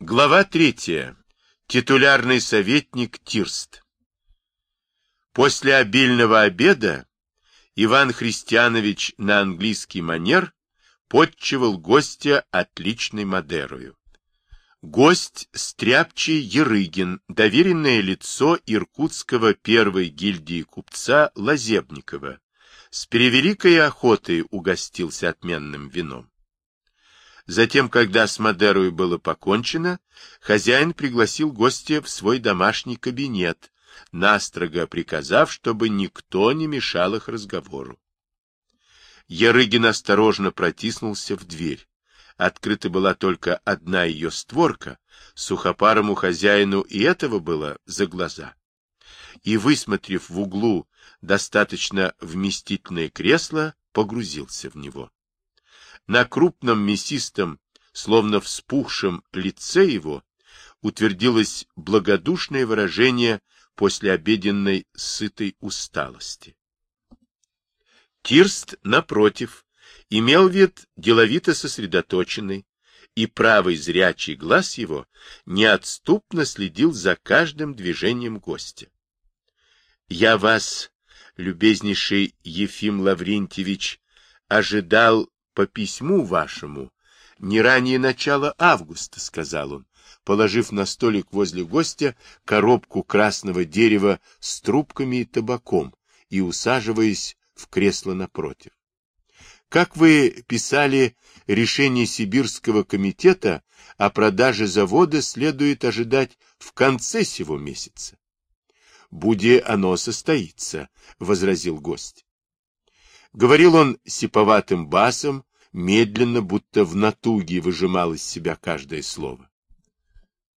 Глава третья. Титулярный советник Тирст. После обильного обеда Иван Христианович на английский манер подчевал гостя отличной Мадерою. Гость Стряпчий Ерыгин, доверенное лицо Иркутского первой гильдии купца Лазебникова, с превеликой охотой угостился отменным вином. Затем, когда с Мадерой было покончено, хозяин пригласил гостя в свой домашний кабинет, настрого приказав, чтобы никто не мешал их разговору. Ярыгин осторожно протиснулся в дверь. Открыта была только одна ее створка, сухопарому хозяину и этого было за глаза. И, высмотрев в углу достаточно вместительное кресло, погрузился в него. На крупном мясистом, словно вспухшем лице его утвердилось благодушное выражение после обеденной сытой усталости. Кирст, напротив, имел вид деловито сосредоточенный, и правый зрячий глаз его неотступно следил за каждым движением гостя. «Я вас, любезнейший Ефим Лаврентьевич, ожидал по письму вашему не ранее начала августа, — сказал он, положив на столик возле гостя коробку красного дерева с трубками и табаком и усаживаясь в кресло напротив. Как вы писали, решение Сибирского комитета о продаже завода следует ожидать в конце сего месяца. Буде оно состоится, — возразил гость. Говорил он сиповатым басом, медленно, будто в натуге выжимал из себя каждое слово.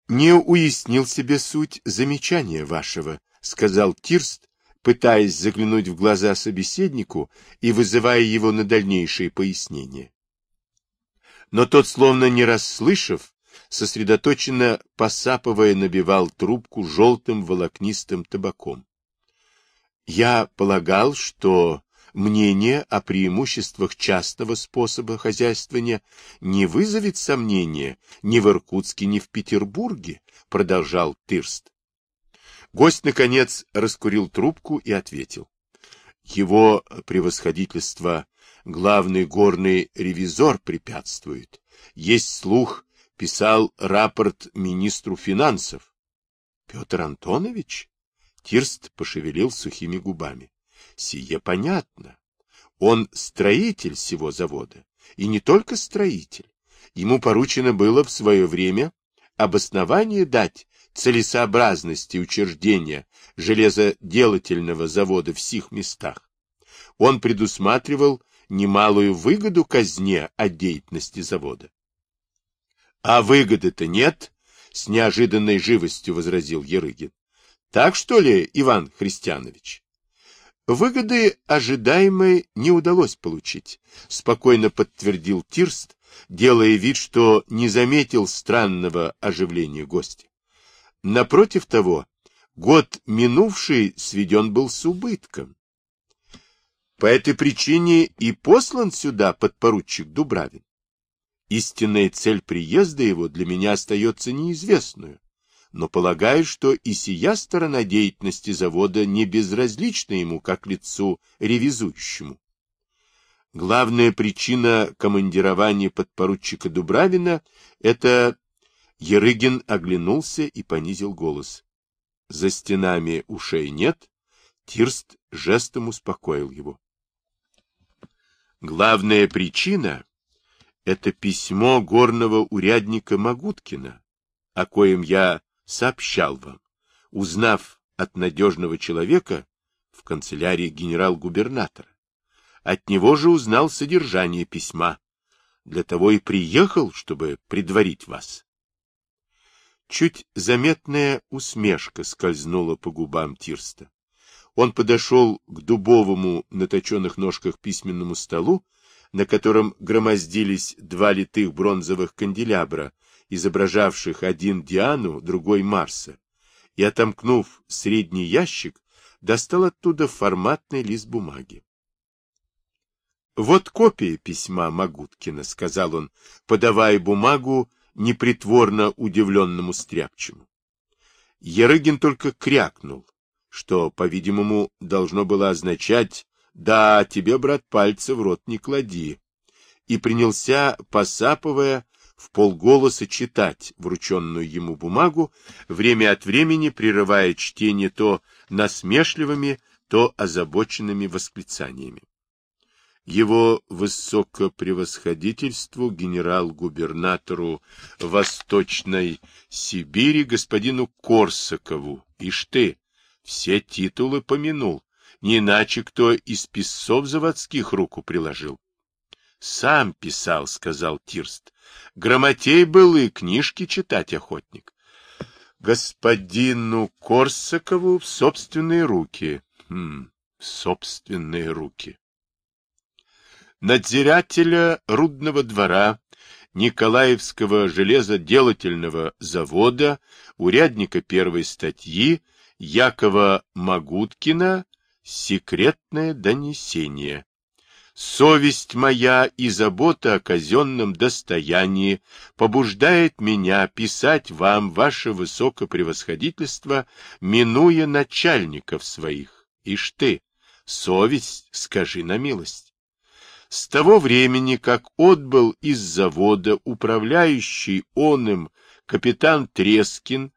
«Не уяснил себе суть замечания вашего», — сказал Тирст, пытаясь заглянуть в глаза собеседнику и вызывая его на дальнейшие пояснения. Но тот, словно не расслышав, сосредоточенно посапывая, набивал трубку желтым волокнистым табаком. Я полагал, что мнение о преимуществах частного способа хозяйствования не вызовет сомнения ни в Иркутске, ни в Петербурге, продолжал Тырст. Гость, наконец, раскурил трубку и ответил. Его превосходительство, главный горный ревизор, препятствует. Есть слух, писал рапорт министру финансов. Петр Антонович? Тирст пошевелил сухими губами. Сие понятно. Он строитель всего завода, и не только строитель. Ему поручено было в свое время обоснование дать целесообразности учреждения железоделательного завода в сих местах. Он предусматривал немалую выгоду казне от деятельности завода. — А выгоды-то нет, — с неожиданной живостью возразил Ерыгин. — Так что ли, Иван Христианович? Выгоды ожидаемой не удалось получить, спокойно подтвердил Тирст, делая вид, что не заметил странного оживления гостя. Напротив того, год минувший сведен был с убытком. По этой причине и послан сюда подпоручик Дубравин. Истинная цель приезда его для меня остается неизвестную но полагаю, что и сия сторона деятельности завода не безразлична ему как лицу ревизующему. Главная причина командирования подпоручика Дубравина — это... Ерыгин оглянулся и понизил голос. За стенами ушей нет. Тирст жестом успокоил его. Главная причина — это письмо горного урядника Магуткина, о коем я сообщал вам, узнав от надежного человека в канцелярии генерал-губернатора. От него же узнал содержание письма. Для того и приехал, чтобы предварить вас. Чуть заметная усмешка скользнула по губам Тирста. Он подошел к дубовому на точенных ножках письменному столу, на котором громоздились два литых бронзовых канделябра изображавших один Диану, другой Марса, и, отомкнув средний ящик, достал оттуда форматный лист бумаги. «Вот копия письма Магуткина», — сказал он, подавая бумагу непритворно удивленному стряпчему. Ерыгин только крякнул, что, по-видимому, должно было означать «Да, тебе, брат, пальцы в рот не клади», и принялся, посапывая, в полголоса читать врученную ему бумагу, время от времени прерывая чтение то насмешливыми, то озабоченными восклицаниями. Его высокопревосходительству генерал-губернатору Восточной Сибири господину Корсакову, ишь ты, все титулы помянул, не иначе кто из писцов заводских руку приложил. — Сам писал, — сказал Тирст. — Грамотей был и книжки читать охотник. Господину Корсакову в собственные руки. Хм, собственные руки. Надзирателя рудного двора Николаевского железоделательного завода, урядника первой статьи Якова Магуткина «Секретное донесение». Совесть моя и забота о казенном достоянии побуждает меня писать вам, ваше высокопревосходительство, минуя начальников своих. Ишь ты, совесть, скажи на милость. С того времени, как отбыл из завода управляющий он им капитан Трескин,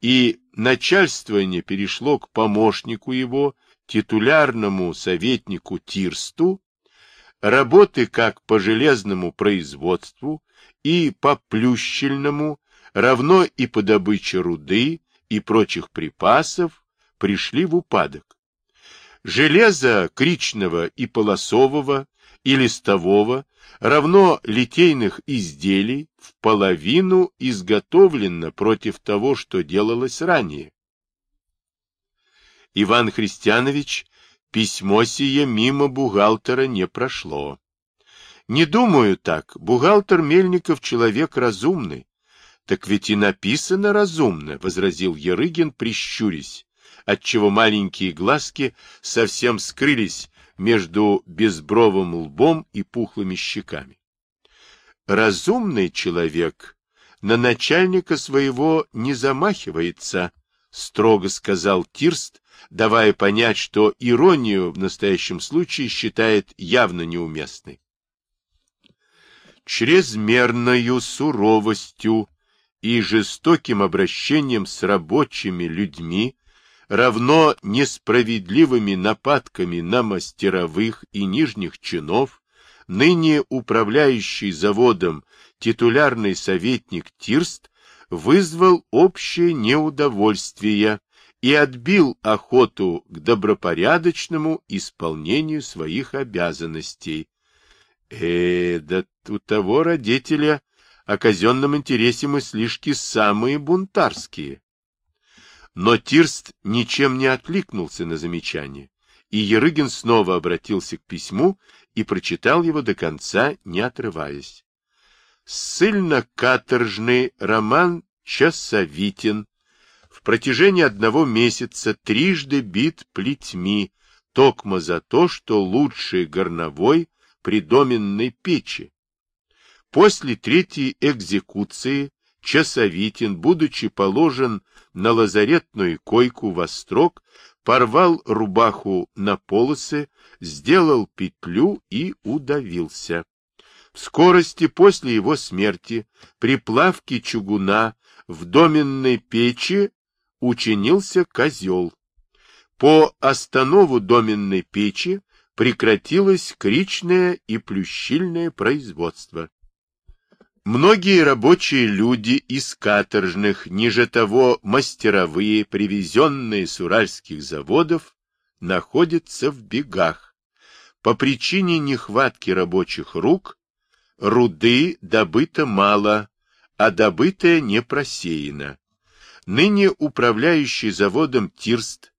и начальствование перешло к помощнику его, титулярному советнику Тирсту, работы как по железному производству и по плющельному, равно и по добыче руды и прочих припасов, пришли в упадок. Железо кричного и полосового и листового, равно литейных изделий, в половину изготовлено против того, что делалось ранее. Иван Христианович Письмо сие мимо бухгалтера не прошло. Не думаю так. Бухгалтер Мельников человек разумный. Так ведь и написано разумно, — возразил Ерыгин, прищурясь, отчего маленькие глазки совсем скрылись между безбровым лбом и пухлыми щеками. Разумный человек на начальника своего не замахивается, — строго сказал Тирст, давая понять, что иронию в настоящем случае считает явно неуместной. Чрезмерною суровостью и жестоким обращением с рабочими людьми, равно несправедливыми нападками на мастеровых и нижних чинов, ныне управляющий заводом титулярный советник Тирст вызвал общее неудовольствие и отбил охоту к добропорядочному исполнению своих обязанностей. Э, да у того родителя о казенном интересе мыслишки самые бунтарские. Но Тирст ничем не откликнулся на замечание, и Ерыгин снова обратился к письму и прочитал его до конца, не отрываясь. Ссыльно-каторжный роман Часовитин в протяжении одного месяца трижды бит плетьми, токмо за то, что лучший горновой при доменной печи. После третьей экзекуции Часовитин, будучи положен на лазаретную койку во строк, порвал рубаху на полосы, сделал петлю и удавился. Скорости после его смерти при плавке чугуна в доменной печи учинился козел. По останову доменной печи прекратилось кричное и плющильное производство. Многие рабочие люди из каторжных, ниже того мастеровые, привезенные с уральских заводов, находятся в бегах. По причине нехватки рабочих рук руды добыто мало, а добытое не просеяно ныне управляющий заводом Тирст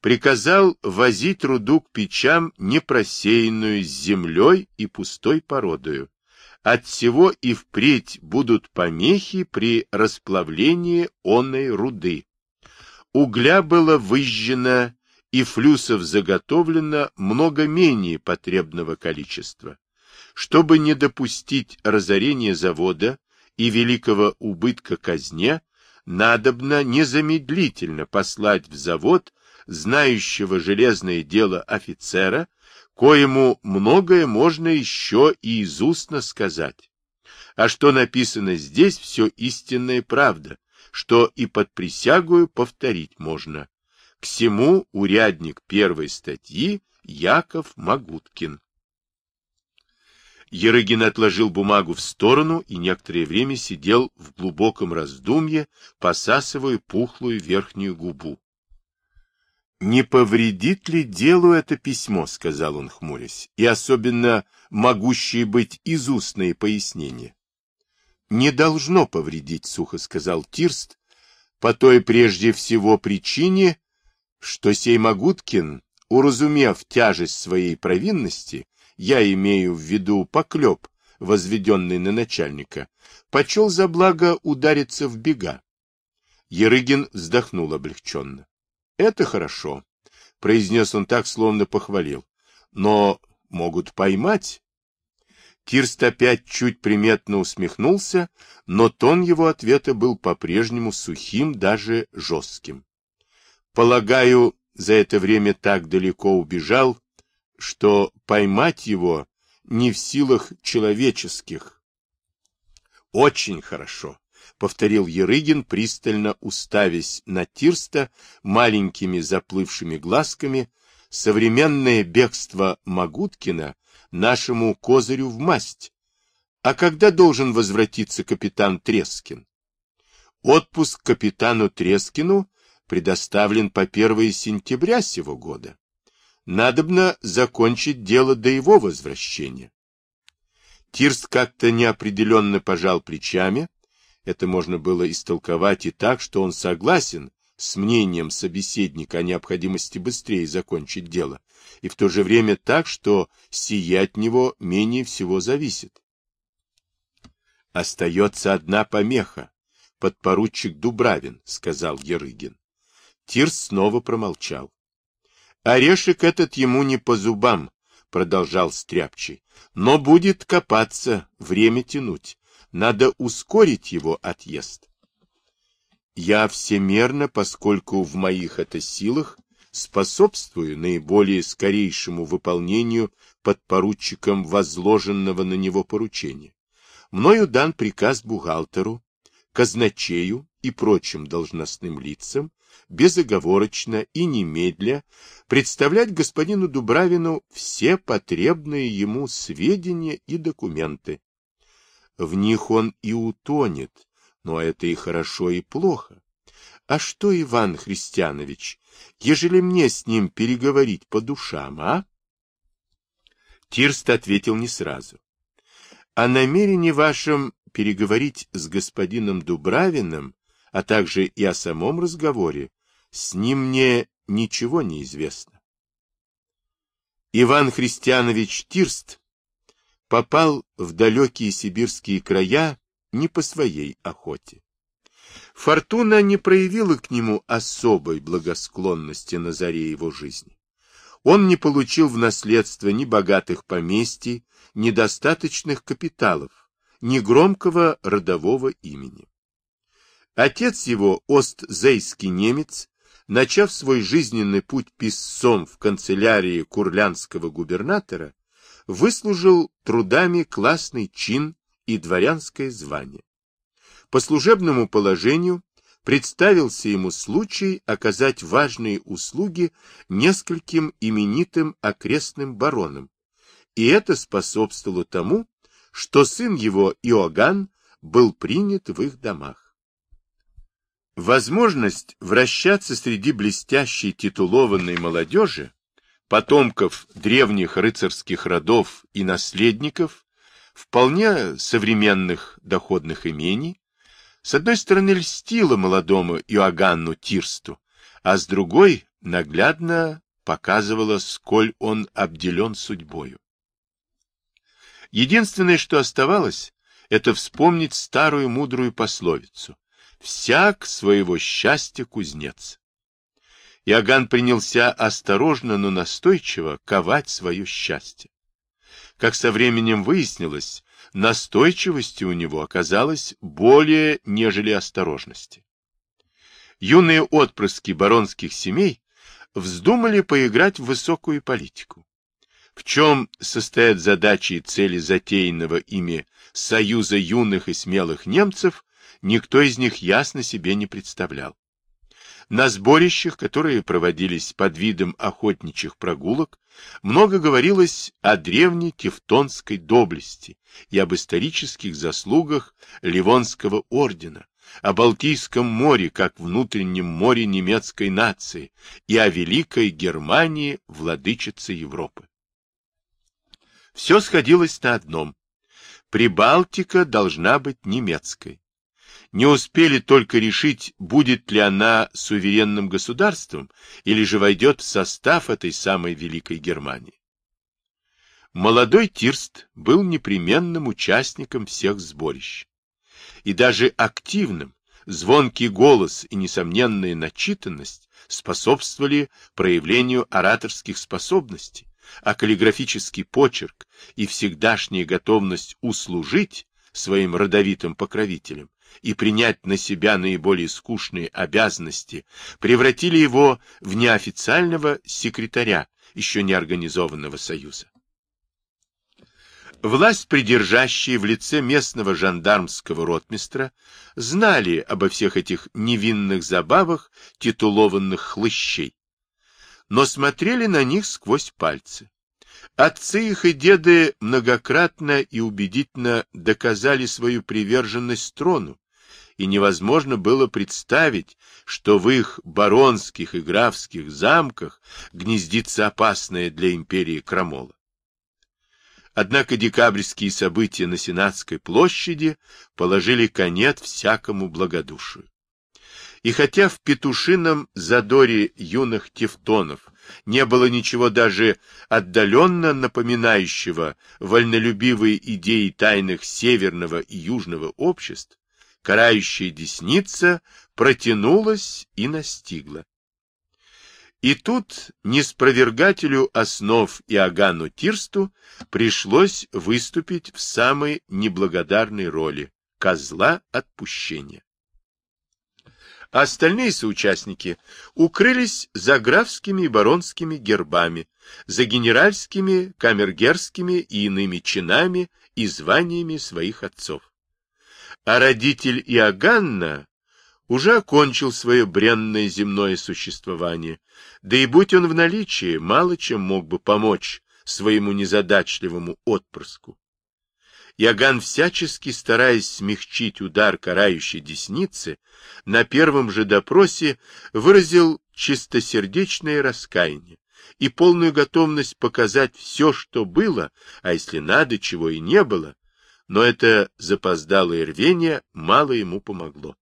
приказал возить руду к печам непросеянную с землей и пустой породою. От всего и впредь будут помехи при расплавлении онной руды. Угля было выжжено и флюсов заготовлено много менее потребного количества. Чтобы не допустить разорения завода и великого убытка казне, надобно незамедлительно послать в завод знающего железное дело офицера, коему многое можно еще и из устно сказать. А что написано здесь, все истинная правда, что и под присягую повторить можно. К всему урядник первой статьи Яков Магуткин. Ерыгин отложил бумагу в сторону и некоторое время сидел в глубоком раздумье, посасывая пухлую верхнюю губу. «Не повредит ли делу это письмо?» — сказал он, хмурясь, — «и особенно могущие быть изустные пояснения». «Не должно повредить», — сухо сказал Тирст, «по той прежде всего причине, что сей Магуткин, уразумев тяжесть своей провинности, я имею в виду поклеп, возведенный на начальника, почел за благо удариться в бега. Ерыгин вздохнул облегченно. — Это хорошо, — произнес он так, словно похвалил. — Но могут поймать. Кирст опять чуть приметно усмехнулся, но тон его ответа был по-прежнему сухим, даже жестким. Полагаю, за это время так далеко убежал, что поймать его не в силах человеческих. Очень хорошо, — повторил Ерыгин, пристально уставясь на Тирста маленькими заплывшими глазками, современное бегство Магуткина нашему козырю в масть. А когда должен возвратиться капитан Трескин? Отпуск капитану Трескину предоставлен по 1 сентября сего года надобно закончить дело до его возвращения. Тирс как-то неопределенно пожал плечами. Это можно было истолковать и так, что он согласен с мнением собеседника о необходимости быстрее закончить дело, и в то же время так, что сия от него менее всего зависит. «Остается одна помеха, подпоручик Дубравин», — сказал Ерыгин. Тирс снова промолчал. Орешек этот ему не по зубам, продолжал Стряпчий, но будет копаться, время тянуть. Надо ускорить его отъезд. Я всемерно, поскольку в моих это силах, способствую наиболее скорейшему выполнению подпоручиком возложенного на него поручения. Мною дан приказ бухгалтеру, казначею и прочим должностным лицам безоговорочно и немедля представлять господину Дубравину все потребные ему сведения и документы. В них он и утонет, но это и хорошо, и плохо. А что, Иван Христианович, ежели мне с ним переговорить по душам, а? Тирст ответил не сразу. О намерении вашем переговорить с господином Дубравиным а также и о самом разговоре, с ним мне ничего не известно. Иван Христианович Тирст попал в далекие сибирские края не по своей охоте. Фортуна не проявила к нему особой благосклонности на заре его жизни. Он не получил в наследство ни богатых поместий, ни достаточных капиталов, ни громкого родового имени. Отец его, остзейский немец, начав свой жизненный путь писцом в канцелярии курлянского губернатора, выслужил трудами классный чин и дворянское звание. По служебному положению представился ему случай оказать важные услуги нескольким именитым окрестным баронам, и это способствовало тому, что сын его Иоганн был принят в их домах. Возможность вращаться среди блестящей титулованной молодежи, потомков древних рыцарских родов и наследников, вполне современных доходных имений, с одной стороны льстила молодому Иоганну Тирсту, а с другой наглядно показывала, сколь он обделен судьбою. Единственное, что оставалось, это вспомнить старую мудрую пословицу всяк своего счастья кузнец. Иоганн принялся осторожно, но настойчиво ковать свое счастье. Как со временем выяснилось, настойчивости у него оказалось более, нежели осторожности. Юные отпрыски баронских семей вздумали поиграть в высокую политику. В чем состоят задачи и цели затеянного ими союза юных и смелых немцев, никто из них ясно себе не представлял. На сборищах, которые проводились под видом охотничьих прогулок, много говорилось о древней тевтонской доблести и об исторических заслугах Ливонского ордена, о Балтийском море как внутреннем море немецкой нации и о Великой Германии, владычице Европы. Все сходилось на одном. Прибалтика должна быть немецкой. Не успели только решить, будет ли она суверенным государством или же войдет в состав этой самой Великой Германии. Молодой Тирст был непременным участником всех сборищ. И даже активным, звонкий голос и несомненная начитанность способствовали проявлению ораторских способностей, а каллиграфический почерк и всегдашняя готовность услужить своим родовитым покровителям и принять на себя наиболее скучные обязанности превратили его в неофициального секретаря еще не организованного союза. Власть придержащие в лице местного жандармского ротмистра знали обо всех этих невинных забавах титулованных хлыщей, но смотрели на них сквозь пальцы. Отцы их и деды многократно и убедительно доказали свою приверженность трону, и невозможно было представить, что в их баронских и графских замках гнездится опасная для империи крамола. Однако декабрьские события на Сенатской площади положили конец всякому благодушию. И хотя в петушином задоре юных тевтонов не было ничего даже отдаленно напоминающего вольнолюбивые идеи тайных северного и южного обществ, карающая десница протянулась и настигла. И тут неспровергателю основ Иоганну Тирсту пришлось выступить в самой неблагодарной роли – козла отпущения. Остальные соучастники укрылись за графскими и баронскими гербами, за генеральскими, камергерскими и иными чинами и званиями своих отцов. А родитель Иоганна уже окончил свое бренное земное существование, да и будь он в наличии, мало чем мог бы помочь своему незадачливому отпрыску. Яган, всячески стараясь смягчить удар карающей десницы, на первом же допросе выразил чистосердечное раскаяние и полную готовность показать все, что было, а если надо, чего и не было, но это запоздалое рвение мало ему помогло.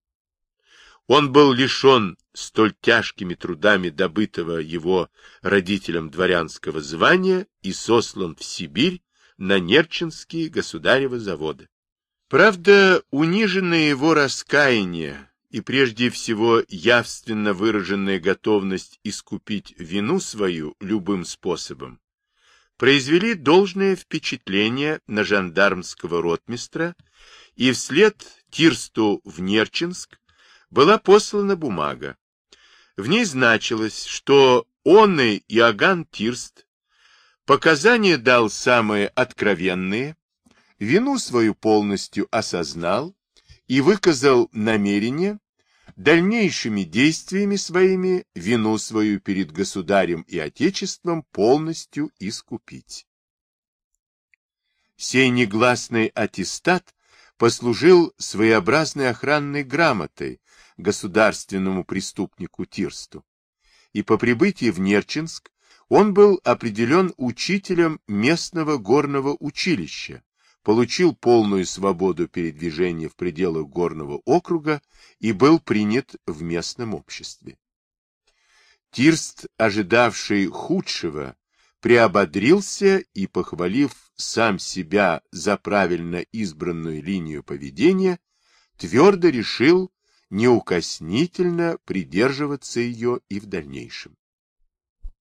Он был лишен столь тяжкими трудами добытого его родителям дворянского звания и сослан в Сибирь на Нерчинские государевы заводы. Правда, униженное его раскаяние и прежде всего явственно выраженная готовность искупить вину свою любым способом произвели должное впечатление на жандармского ротмистра, и вслед Тирсту в Нерчинск была послана бумага. В ней значилось, что он и Иоганн Тирст показания дал самые откровенные, вину свою полностью осознал и выказал намерение дальнейшими действиями своими вину свою перед государем и отечеством полностью искупить. Сей негласный аттестат послужил своеобразной охранной грамотой государственному преступнику Тирсту, и по прибытии в Нерчинск он был определен учителем местного горного училища, получил полную свободу передвижения в пределах горного округа и был принят в местном обществе. Тирст, ожидавший худшего, приободрился и, похвалив сам себя за правильно избранную линию поведения, твердо решил неукоснительно придерживаться ее и в дальнейшем.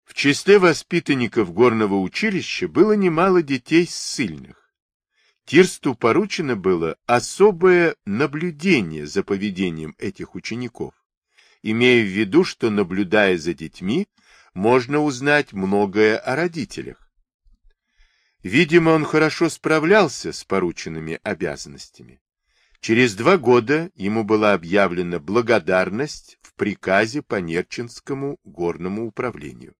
В числе воспитанников горного училища было немало детей ссыльных. Тирсту поручено было особое наблюдение за поведением этих учеников, имея в виду, что, наблюдая за детьми, можно узнать многое о родителях. Видимо, он хорошо справлялся с порученными обязанностями. Через два года ему была объявлена благодарность в приказе по Нерчинскому горному управлению.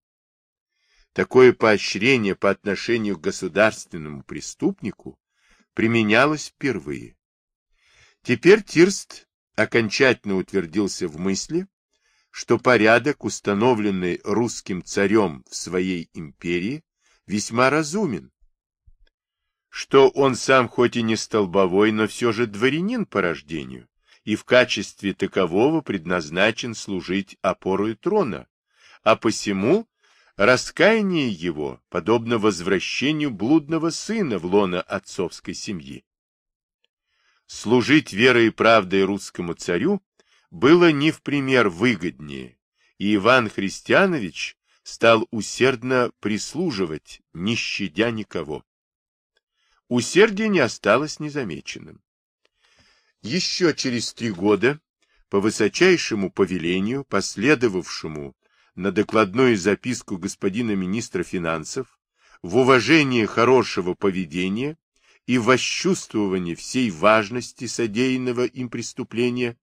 Такое поощрение по отношению к государственному преступнику применялось впервые. Теперь Тирст окончательно утвердился в мысли, что порядок, установленный русским царем в своей империи, весьма разумен, что он сам хоть и не столбовой, но все же дворянин по рождению, и в качестве такового предназначен служить опорой трона, а посему раскаяние его подобно возвращению блудного сына в лоно отцовской семьи. Служить верой и правдой русскому царю было не в пример выгоднее, и Иван Христианович стал усердно прислуживать, не щадя никого. Усердие не осталось незамеченным. Еще через три года, по высочайшему повелению, последовавшему на докладную записку господина министра финансов, в уважении хорошего поведения и восчувствовании всей важности содеянного им преступления,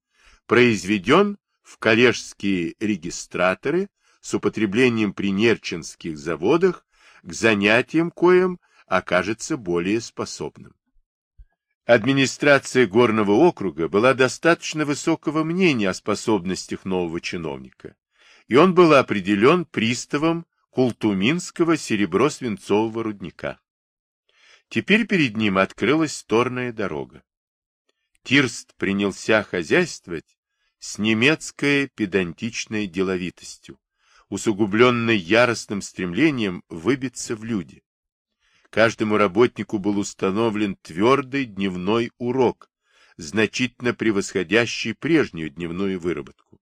произведен в коллежские регистраторы с употреблением при нерчинских заводах к занятиям коим окажется более способным. Администрация Горного округа была достаточно высокого мнения о способностях нового чиновника, и он был определен приставом Култуминского серебро-свинцового рудника. Теперь перед ним открылась торная дорога. Тирст принялся хозяйствовать с немецкой педантичной деловитостью, усугубленной яростным стремлением выбиться в люди. Каждому работнику был установлен твердый дневной урок, значительно превосходящий прежнюю дневную выработку.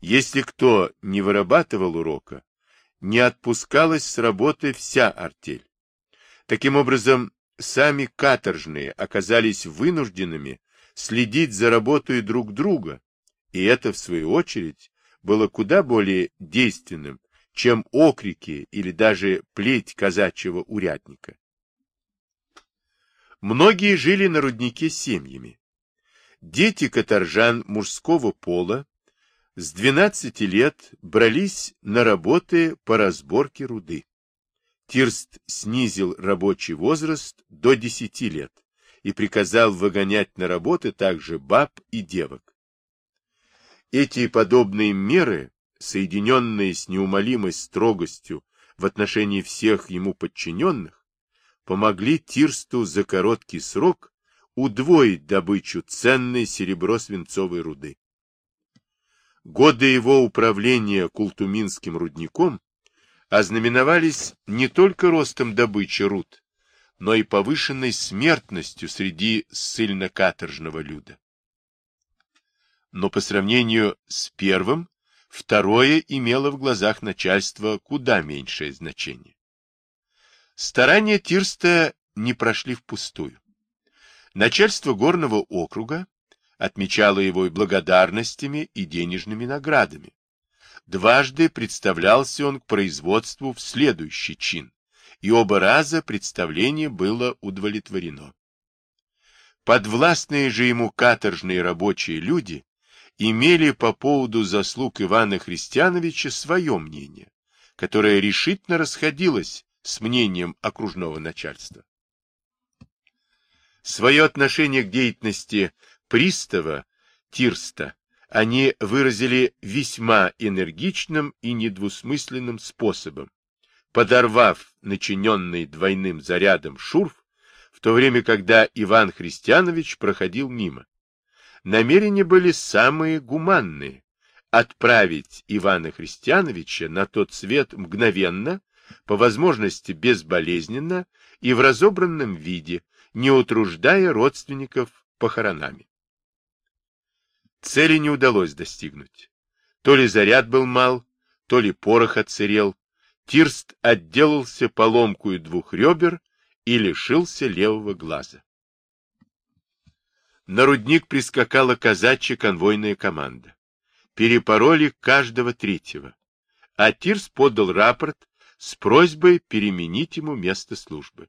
Если кто не вырабатывал урока, не отпускалась с работы вся артель. Таким образом, сами каторжные оказались вынужденными следить за работой друг друга, и это, в свою очередь, было куда более действенным, чем окрики или даже плеть казачьего урядника. Многие жили на руднике семьями. Дети каторжан мужского пола с 12 лет брались на работы по разборке руды. Тирст снизил рабочий возраст до 10 лет и приказал выгонять на работы также баб и девок. Эти подобные меры соединенные с неумолимой строгостью в отношении всех ему подчиненных, помогли Тирсту за короткий срок удвоить добычу ценной серебро-свинцовой руды. Годы его управления Култуминским рудником ознаменовались не только ростом добычи руд, но и повышенной смертностью среди ссыльно-каторжного люда. Но по сравнению с первым, Второе имело в глазах начальства куда меньшее значение. Старания Тирста не прошли впустую. Начальство горного округа отмечало его и благодарностями, и денежными наградами. Дважды представлялся он к производству в следующий чин, и оба раза представление было удовлетворено. Подвластные же ему каторжные рабочие люди имели по поводу заслуг Ивана Христиановича свое мнение, которое решительно расходилось с мнением окружного начальства. Свое отношение к деятельности пристава Тирста они выразили весьма энергичным и недвусмысленным способом, подорвав начиненный двойным зарядом шурф, в то время, когда Иван Христианович проходил мимо намерения были самые гуманные — отправить Ивана Христиановича на тот свет мгновенно, по возможности безболезненно и в разобранном виде, не утруждая родственников похоронами. Цели не удалось достигнуть. То ли заряд был мал, то ли порох отсырел. Тирст отделался поломкую двух ребер и лишился левого глаза. На рудник прискакала казачья конвойная команда. Перепороли каждого третьего. А Тирс подал рапорт с просьбой переменить ему место службы.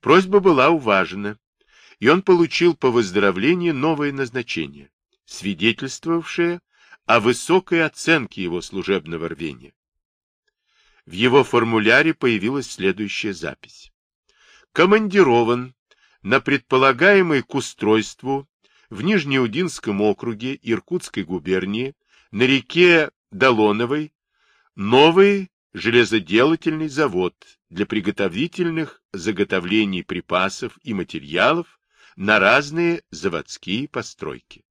Просьба была уважена, и он получил по выздоровлении новое назначение, свидетельствовавшее о высокой оценке его служебного рвения. В его формуляре появилась следующая запись. Командирован на предполагаемый к устройству в Нижнеудинском округе Иркутской губернии на реке Долоновой новый железоделательный завод для приготовительных заготовлений припасов и материалов на разные заводские постройки.